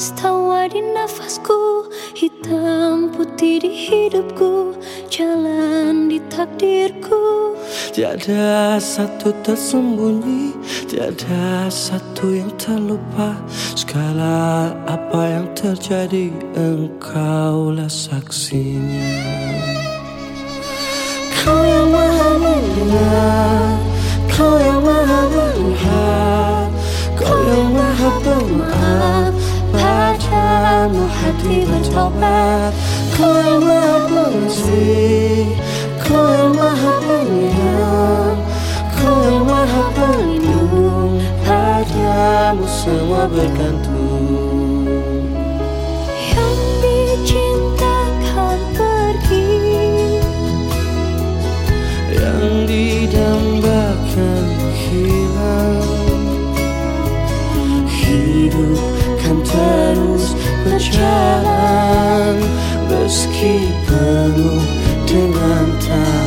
Tulis tawa di nafasku Hitam putih di hidupku Jalan di takdirku. Tiada satu tersembunyi Tiada satu yang terlupa Segala apa yang terjadi Engkaulah saksinya. Kau yang maha mendengar Kau yang maha pengasih Kau yang maha penyayang Kau yang maha pelindung. Padamu semua bergantung. Yang dicintakan pergi. Yang didambakan hilang. Hidup kan terus berjalan Meski penuh dengan tangisan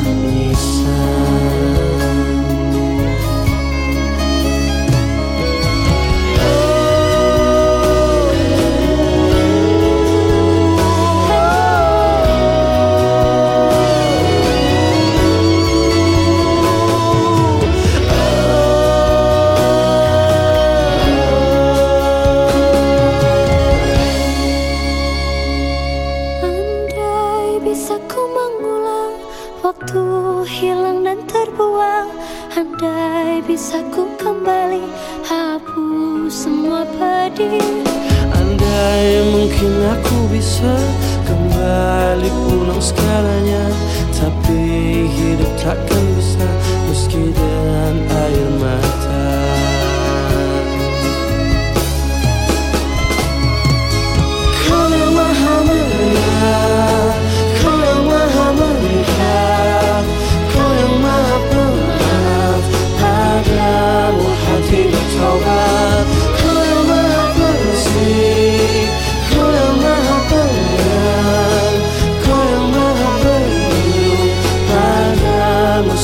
Waktu hilang dan terbuang Andai bisa ku kembali Hapus semua pedih. Andai mungkin aku bisa kembali pulang tak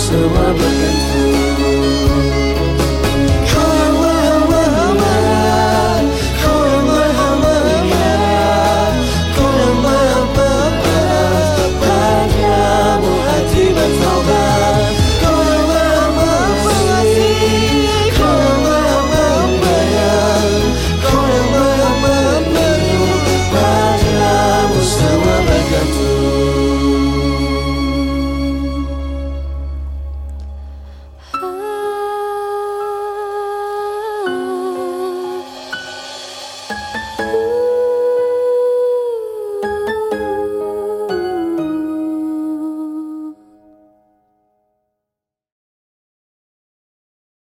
so I'm looking for